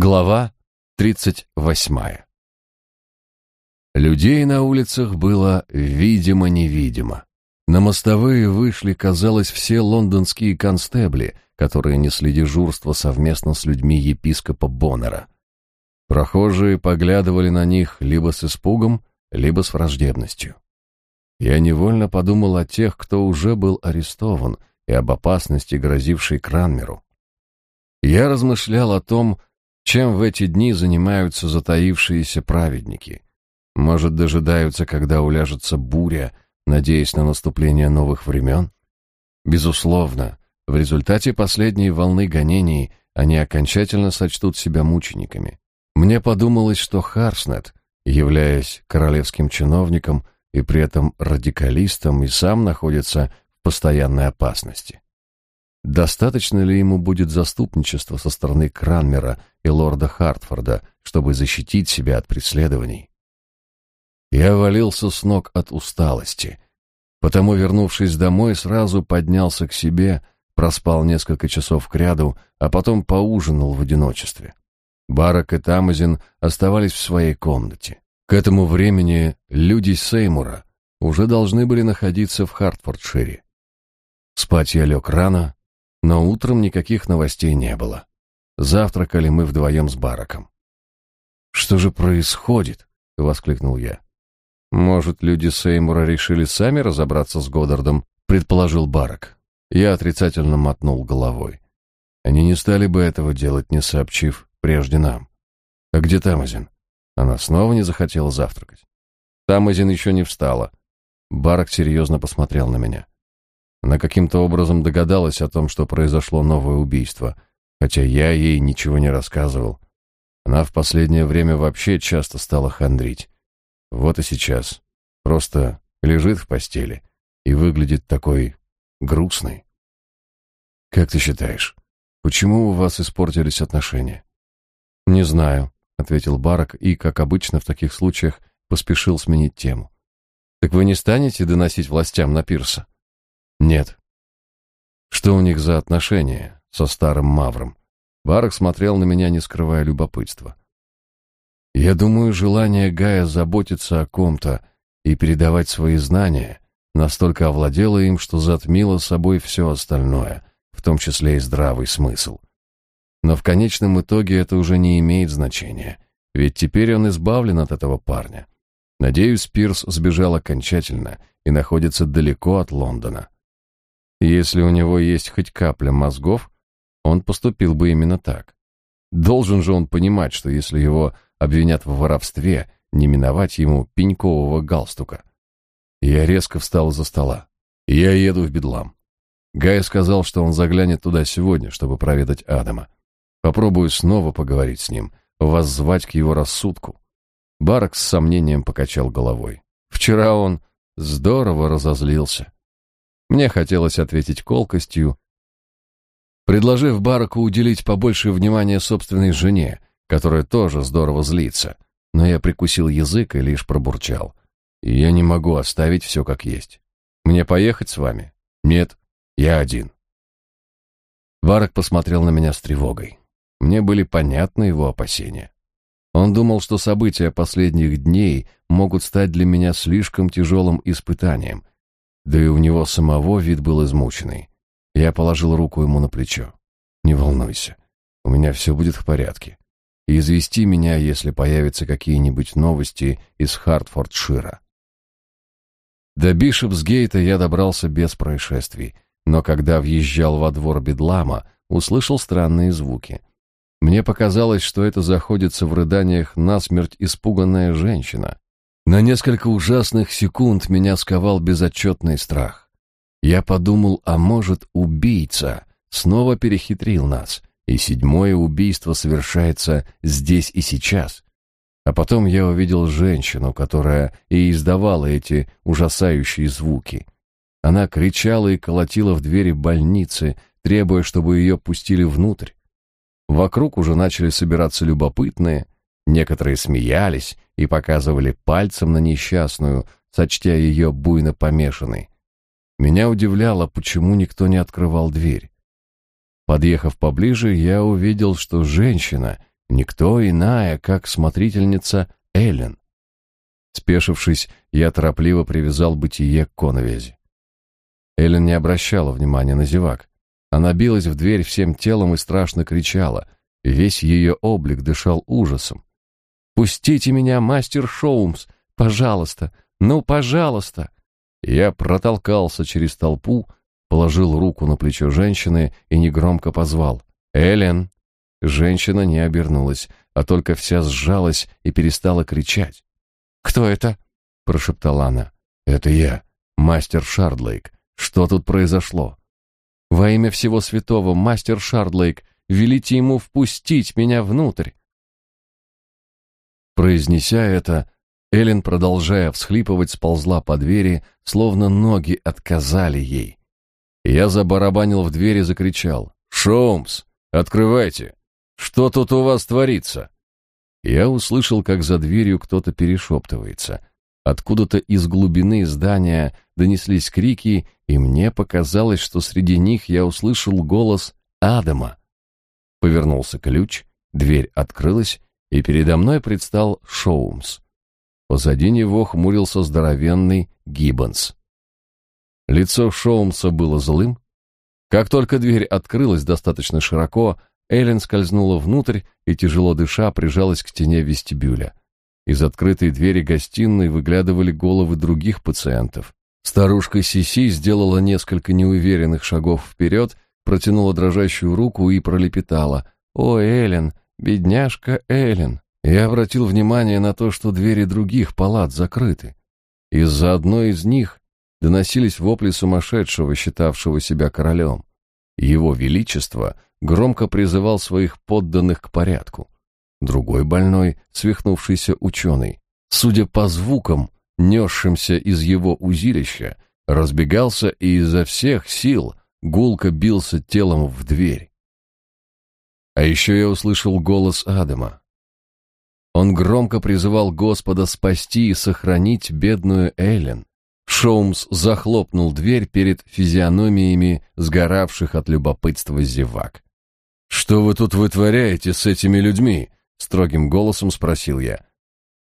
Глава 38. Людей на улицах было видимо-невидимо. На мостовые вышли, казалось, все лондонские констебли, которые несли дежурство совместно с людьми епископа Боннера. Прохожие поглядывали на них либо с испугом, либо с враждебностью. Я невольно подумал о тех, кто уже был арестован, и об опасности, грозившей Кранмеру. Я размышлял о том, чем в эти дни занимаются затаившиеся праведники? Может, дожидаются, когда уляжется буря, надеясь на наступление новых времен? Безусловно, в результате последней волны гонений они окончательно сочтут себя мучениками. Мне подумалось, что Харснет, являясь королевским чиновником и при этом радикалистом, и сам находится в постоянной опасности. Достаточно ли ему будет заступничества со стороны Кранмера и лорда Хартфорда, чтобы защитить себя от преследований? Я валился с ног от усталости, потому, вернувшись домой, сразу поднялся к себе, проспал несколько часов кряду, а потом поужинал в одиночестве. Барак и Тамазин оставались в своей комнате. К этому времени люди Сеймура уже должны были находиться в Хартфордшире. Спать я лег рано, но утром никаких новостей не было. Завтракали мы вдвоем с Бараком. «Что же происходит?» — воскликнул я. «Может, люди Сеймура решили сами разобраться с Годдардом?» — предположил Барак. Я отрицательно мотнул головой. Они не стали бы этого делать, не сообщив прежде нам. «А где Тамазин?» Она снова не захотела завтракать. Тамазин еще не встала. Барак серьезно посмотрел на меня. Она каким-то образом догадалась о том, что произошло новое убийство, хотя я ей ничего не рассказывал. Она в последнее время вообще часто стала хандрить. Вот и сейчас. Просто лежит в постели и выглядит такой грустной. Как ты считаешь, почему у вас испортились отношения? Не знаю, ответил Барак и, как обычно в таких случаях, поспешил сменить тему. Так вы не станете доносить властям на Пирса? Нет. Что у них за отношения со старым Мавром? Барак смотрел на меня, не скрывая любопытства. Я думаю, желание Гая заботиться о ком-то и передавать свои знания настолько овладело им, что затмило собой все остальное, в том числе и здравый смысл. Но в конечном итоге это уже не имеет значения, ведь теперь он избавлен от этого парня. Надеюсь, Пирс сбежал окончательно и находится далеко от Лондона. Если у него есть хоть капля мозгов, он поступил бы именно так. Должен же он понимать, что если его обвинят в воровстве, не миновать ему пенькового галстука. Я резко встал из-за стола. Я еду в Бедлам. Гай сказал, что он заглянет туда сегодня, чтобы проведать Адама. Попробую снова поговорить с ним, воззвать к его рассудку. Барак с сомнением покачал головой. Вчера он здорово разозлился. Мне хотелось ответить колкостью, предложив Бараку уделить побольше внимания собственной жене, которая тоже здорово злится. Но я прикусил язык и лишь пробурчал. Я не могу оставить все как есть. Мне поехать с вами? Нет, я один. Барак посмотрел на меня с тревогой. Мне были понятны его опасения. Он думал, что события последних дней могут стать для меня слишком тяжелым испытанием, да и у него самого вид был измученный. Я положил руку ему на плечо. «Не волнуйся, у меня все будет в порядке. И извести меня, если появятся какие-нибудь новости из Хартфордшира». До Бишопсгейта я добрался без происшествий, но когда въезжал во двор Бедлама, услышал странные звуки. Мне показалось, что это заходится в рыданиях насмерть испуганная женщина. На несколько ужасных секунд меня сковал безотчетный страх. Я подумал, а может, убийца снова перехитрил нас, и седьмое убийство совершается здесь и сейчас. А потом я увидел женщину, которая и издавала эти ужасающие звуки. Она кричала и колотила в двери больницы, требуя, чтобы ее пустили внутрь. Вокруг уже начали собираться любопытные, некоторые смеялись, и показывали пальцем на несчастную, сочтя ее буйно помешанной. Меня удивляло, почему никто не открывал дверь. Подъехав поближе, я увидел, что женщина Никто иная, как смотрительница Эллен. Спешившись, я торопливо привязал бытие к коновязи. Эллен не обращала внимания на зевак. Она билась в дверь всем телом и страшно кричала. Весь ее облик дышал ужасом. «Пустите меня, мастер Шоумс! Пожалуйста! Ну, пожалуйста!» Я протолкался через толпу, положил руку на плечо женщины и негромко позвал. «Эллен!» Женщина не обернулась, а только вся сжалась и перестала кричать. «Кто это?» — прошептала она. «Это я, мастер Шардлейк. Что тут произошло?» «Во имя всего святого, мастер Шардлейк, велите ему впустить меня внутрь!» Произнеся это, Эллен, продолжая всхлипывать, сползла по двери, словно ноги отказали ей. Я забарабанил в дверь и закричал. «Шоумс, открывайте! Что тут у вас творится?» Я услышал, как за дверью кто-то перешептывается. Откуда-то из глубины здания донеслись крики, и мне показалось, что среди них я услышал голос Адама. Повернулся ключ, дверь открылась, и передо мной предстал Шоумс. Позади него хмурился здоровенный Гиббонс. Лицо Шоумса было злым. Как только дверь открылась достаточно широко, Эллен скользнула внутрь и, тяжело дыша, прижалась к стене вестибюля. Из открытой двери гостиной выглядывали головы других пациентов. Старушка Сиси сделала несколько неуверенных шагов вперед, протянула дрожащую руку и пролепетала. «О, Эллен, бедняжка Эллен!» Я обратил внимание на то, что двери других палат закрыты. Из-за одной из них доносились вопли сумасшедшего, считавшего себя королем. Его Величество громко призывал своих подданных к порядку. Другой больной, свихнувшийся ученый, судя по звукам, несшимся из его узилища, разбегался и изо всех сил гулко бился телом в дверь. А еще я услышал голос Адама. Он громко призывал Господа спасти и сохранить бедную Эллен. Шоумс захлопнул дверь перед физиономиями сгоравших от любопытства зевак. «Что вы тут вытворяете с этими людьми?» — строгим голосом спросил я.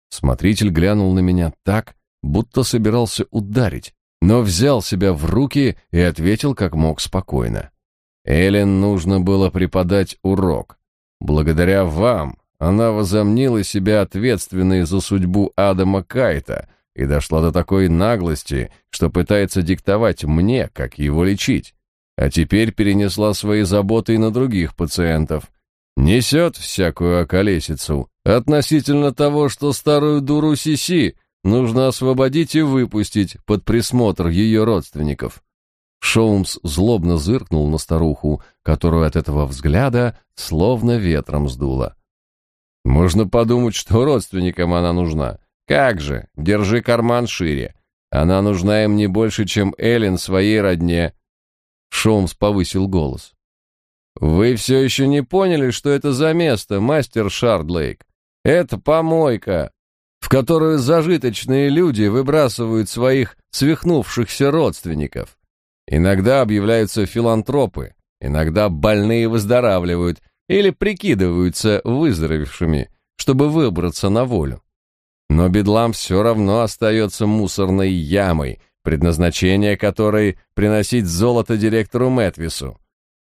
Смотритель глянул на меня так, будто собирался ударить, но взял себя в руки и ответил как мог спокойно. Эллен нужно было преподать урок. Благодаря вам она возомнила себя ответственной за судьбу Адама Кайта и дошла до такой наглости, что пытается диктовать мне, как его лечить. А теперь перенесла свои заботы и на других пациентов. Несет всякую околесицу относительно того, что старую дуру Сиси нужно освободить и выпустить под присмотр ее родственников. Шоумс злобно зыркнул на старуху, которую от этого взгляда словно ветром сдуло. Можно подумать, что родственникам она нужна. Как же, держи карман шире. Она нужна им не больше, чем Эллен своей родне. Шоумс повысил голос. Вы все еще не поняли, что это за место, мастер Шардлейк? Это помойка, в которую зажиточные люди выбрасывают своих свихнувшихся родственников. Иногда объявляются филантропы, иногда больные выздоравливают, или прикидываются выздоровевшими, чтобы выбраться на волю. Но бедлам все равно остается мусорной ямой, предназначение которой приносить золото директору Мэтвису.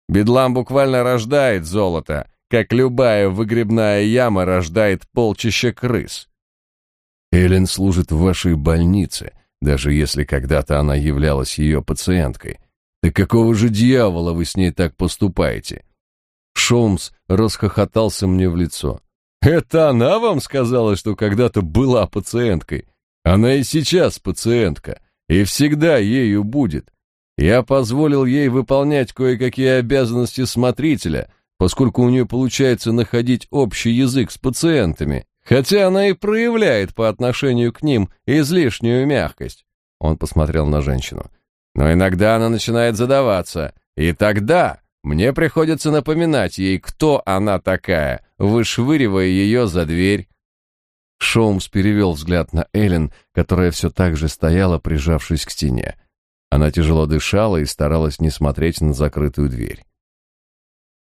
Бедлам буквально рождает золото, как любая выгребная яма рождает полчища крыс. Эллен служит в вашей больнице, даже если когда-то она являлась ее пациенткой. Так какого же дьявола вы с ней так поступаете? Шоумс расхохотался мне в лицо. «Это она вам сказала, что когда-то была пациенткой? Она и сейчас пациентка, и всегда ею будет. Я позволил ей выполнять кое-какие обязанности смотрителя, поскольку у нее получается находить общий язык с пациентами, хотя она и проявляет по отношению к ним излишнюю мягкость». Он посмотрел на женщину. «Но иногда она начинает задаваться, и тогда мне приходится напоминать ей, кто она такая, вышвыривая ее за дверь. Шоумс перевел взгляд на Эллен, которая все так же стояла, прижавшись к стене. Она тяжело дышала и старалась не смотреть на закрытую дверь.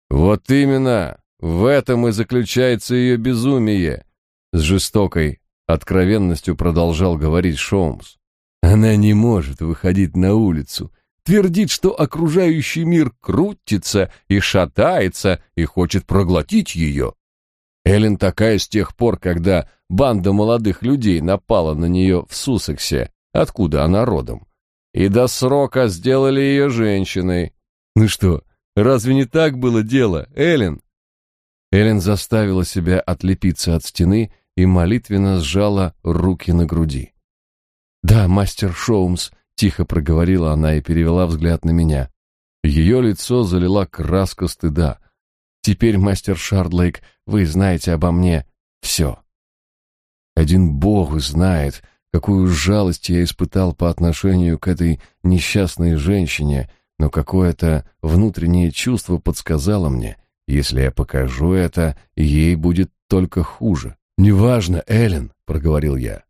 «Вот именно! в этом и заключается ее безумие, с жестокой откровенностью продолжал говорить Шоумс. Она не может выходить на улицу, твердит, что окружающий мир крутится и шатается и хочет проглотить ее. Эллен такая с тех пор, когда банда молодых людей напала на нее в Суссексе, откуда она родом. И до срока сделали ее женщиной. Ну что, разве не так было дело, Эллен? Эллен заставила себя отлепиться от стены и молитвенно сжала руки на груди. «Да, мастер Шоумс», — тихо проговорила она и перевела взгляд на меня. Ее лицо залила краска стыда. «Теперь, мастер Шардлейк, вы знаете обо мне все». Один Бог знает, какую жалость я испытал по отношению к этой несчастной женщине, но какое-то внутреннее чувство подсказало мне, если я покажу это, ей будет только хуже. «Неважно, Эллен», — проговорил я.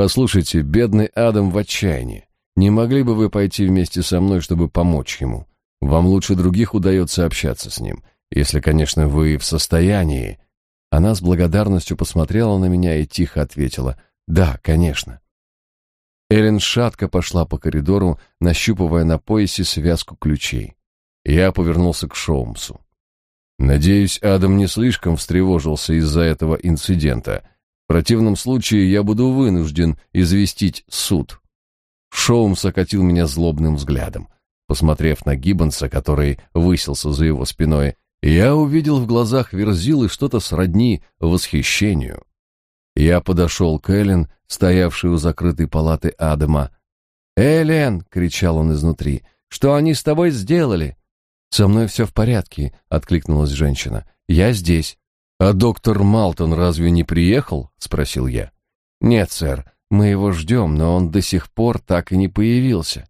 Послушайте, бедный Адам в отчаянии. Не могли бы вы пойти вместе со мной, чтобы помочь ему? Вам лучше других удается общаться с ним, если, конечно, вы в состоянии. Она с благодарностью посмотрела на меня и тихо ответила: "Да, конечно". Эллен шатко пошла по коридору, нащупывая на поясе связку ключей. Я повернулся к Шоумсу. Надеюсь, Адам не слишком встревожился из-за этого инцидента противном случае я буду вынужден известить суд. Шоум сокатил меня злобным взглядом. Посмотрев на Гиббонса, который высился за его спиной, я увидел в глазах Верзилы что-то сродни восхищению. Я подошел к Эллен, стоявшей у закрытой палаты Адама. «Эллен!» — кричал он изнутри. «Что они с тобой сделали?» «Со мной все в порядке», — откликнулась женщина. «Я здесь». «А доктор Малтон разве не приехал?» — спросил я. «Нет, сэр, мы его ждем, но он до сих пор так и не появился».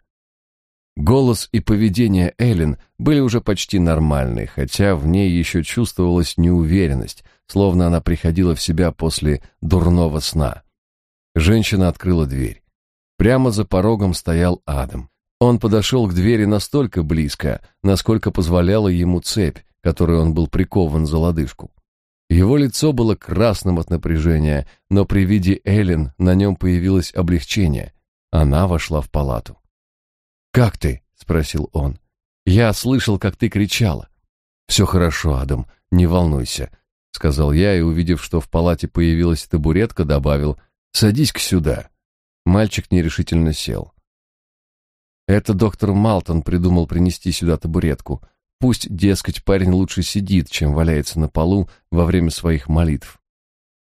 Голос и поведение Эллен были уже почти нормальны, хотя в ней еще чувствовалась неуверенность, словно она приходила в себя после дурного сна. Женщина открыла дверь. Прямо за порогом стоял Адам. Он подошел к двери настолько близко, насколько позволяла ему цепь, которой он был прикован за лодыжку. Его лицо было красным от напряжения, но при виде Эллен на нем появилось облегчение. Она вошла в палату. «Как ты?» — спросил он. «Я слышал, как ты кричала». «Все хорошо, Адам, не волнуйся», — сказал я и, увидев, что в палате появилась табуретка, добавил «Садись-ка сюда». Мальчик нерешительно сел. Это доктор Малтон придумал принести сюда табуретку. Пусть, дескать, парень лучше сидит, чем валяется на полу во время своих молитв.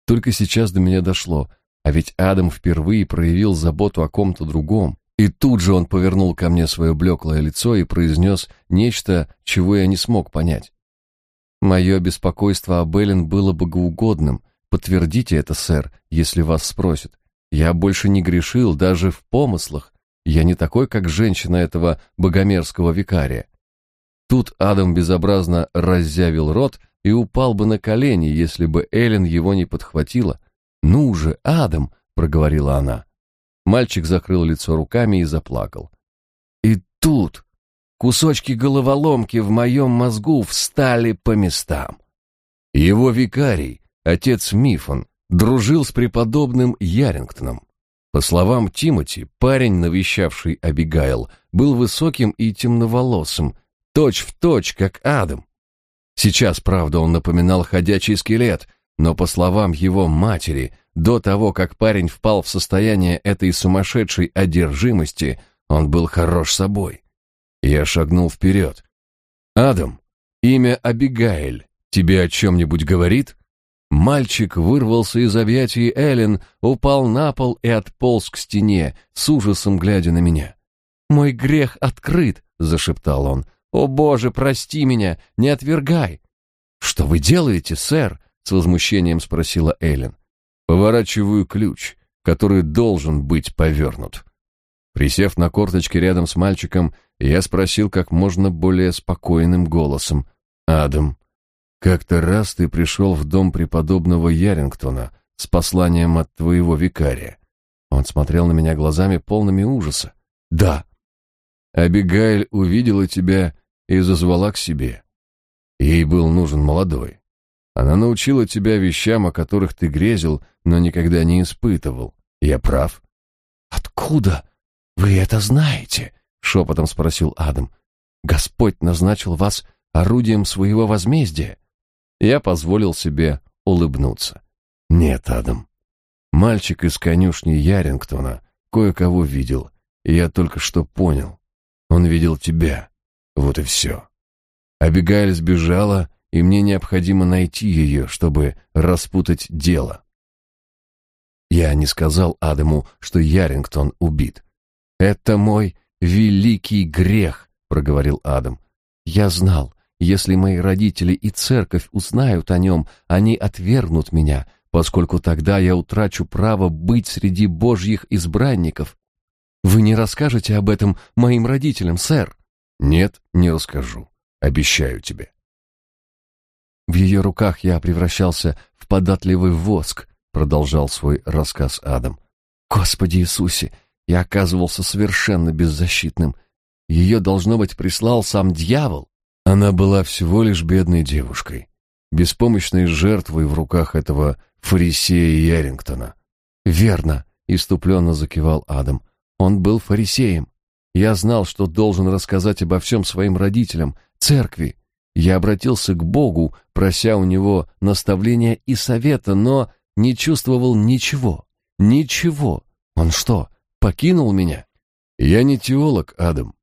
Только сейчас до меня дошло, а ведь Адам впервые проявил заботу о ком-то другом, и тут же он повернул ко мне свое блеклое лицо и произнес нечто, чего я не смог понять. Мое беспокойство об Эллен было богоугодным. Подтвердите это, сэр, если вас спросят. Я больше не грешил даже в помыслах. Я не такой, как женщина этого богомерзкого викария. Тут Адам безобразно раззявил рот и упал бы на колени, если бы Эллен его не подхватила. «Ну же, Адам!» — проговорила она. Мальчик закрыл лицо руками и заплакал. И тут кусочки головоломки в моем мозгу встали по местам. Его викарий, отец Мифон, дружил с преподобным Ярингтоном. По словам Тимоти, парень, навещавший Абигайл, был высоким и темноволосым, точь в точь, как Адам. Сейчас, правда, он напоминал ходячий скелет, но, по словам его матери, до того, как парень впал в состояние этой сумасшедшей одержимости, он был хорош собой. Я шагнул вперед. «Адам, имя Абигаэль тебе о чем-нибудь говорит?» Мальчик вырвался из объятий Эллен, упал на пол и отполз к стене, с ужасом глядя на меня. «Мой грех открыт», — зашептал он. «О, Боже, прости меня, не отвергай!» «Что вы делаете, сэр?» — с возмущением спросила Эллен. «Поворачиваю ключ, который должен быть повернут». Присев на корточки рядом с мальчиком, я спросил как можно более спокойным голосом. «Адам, как-то раз ты пришел в дом преподобного Ярингтона с посланием от твоего викария». Он смотрел на меня глазами полными ужаса. «Да». «Абигайль увидела тебя и зазвала к себе. Ей был нужен молодой. Она научила тебя вещам, о которых ты грезил, но никогда не испытывал. Я прав?» «Откуда вы это знаете?» — шепотом спросил Адам. «Господь назначил вас орудием своего возмездия». Я позволил себе улыбнуться. «Нет, Адам. Мальчик из конюшни Ярингтона кое-кого видел, и я только что понял. Он видел тебя. Вот и все. Абигайль сбежала, и мне необходимо найти ее, чтобы распутать дело. Я не сказал Адаму, что Ярингтон убит. «Это мой великий грех», — проговорил Адам. «Я знал, если мои родители и церковь узнают о нем, они отвергнут меня, поскольку тогда я утрачу право быть среди божьих избранников. Вы не расскажете об этом моим родителям, сэр?» «Нет, не расскажу. Обещаю тебе». В ее руках я превращался в податливый воск, продолжал свой рассказ Адам. Господи Иисусе, я оказывался совершенно беззащитным. Ее, должно быть, прислал сам дьявол. Она была всего лишь бедной девушкой, беспомощной жертвой в руках этого фарисея Ярингтона. Верно, иступленно закивал Адам. Он был фарисеем. Я знал, что должен рассказать обо всем своим родителям, церкви. Я обратился к Богу, прося у него наставления и совета, но не чувствовал ничего. Ничего. Он что, покинул меня? Я не теолог, Адам.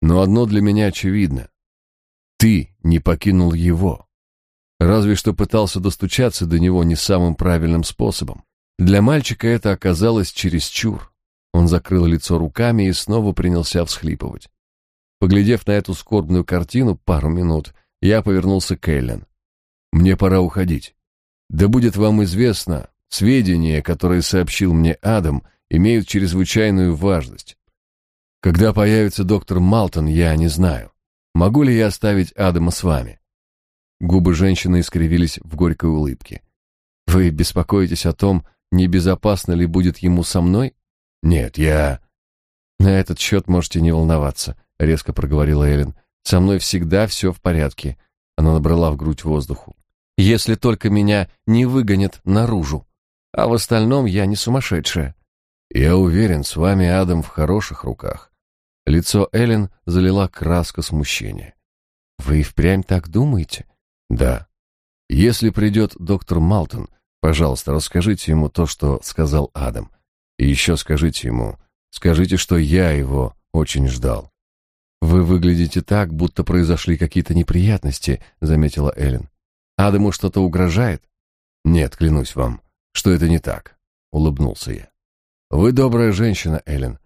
Но одно для меня очевидно. Ты не покинул его. Разве что пытался достучаться до него не самым правильным способом. Для мальчика это оказалось чересчур. Он закрыл лицо руками и снова принялся всхлипывать. Поглядев на эту скорбную картину пару минут, я повернулся к Эллен. «Мне пора уходить. Да будет вам известно, сведения, которые сообщил мне Адам, имеют чрезвычайную важность. Когда появится доктор Малтон, я не знаю. Могу ли я оставить Адама с вами?» Губы женщины искривились в горькой улыбке. «Вы беспокоитесь о том, небезопасно ли будет ему со мной?» «Нет, я...» «На этот счет можете не волноваться», — резко проговорила Эллен. «Со мной всегда все в порядке». Она набрала в грудь воздуху. «Если только меня не выгонят наружу. А в остальном я не сумасшедшая». «Я уверен, с вами Адам в хороших руках». Лицо Эллен залила краска смущения. «Вы впрямь так думаете?» «Да. Если придет доктор Малтон, пожалуйста, расскажите ему то, что сказал Адам. И еще скажите ему, скажите, что я его очень ждал. Вы выглядите так, будто произошли какие-то неприятности, заметила Эллен. Адаму что-то угрожает? Нет, клянусь вам, что это не так, улыбнулся я. Вы добрая женщина, Эллен,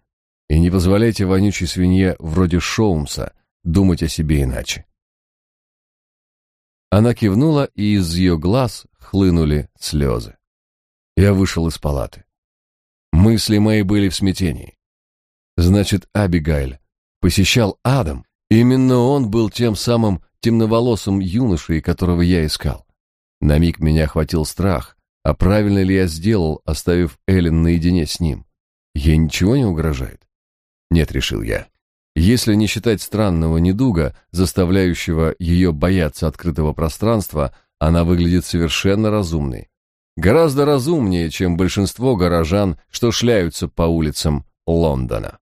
и не позволяйте вонючей свинье вроде Шоумса думать о себе иначе. Она кивнула, и из ее глаз хлынули слезы. Я вышел из палаты. Мысли мои были в смятении. Значит, Абигайль посещал Адам. Именно он был тем самым темноволосым юношей, которого я искал. На миг меня охватил страх. А правильно ли я сделал, оставив Эллен наедине с ним? Ей ничего не угрожает? Нет, решил я. Если не считать странного недуга, заставляющего ее бояться открытого пространства, она выглядит совершенно разумной. Гораздо разумнее, чем большинство горожан, что шляются по улицам Лондона.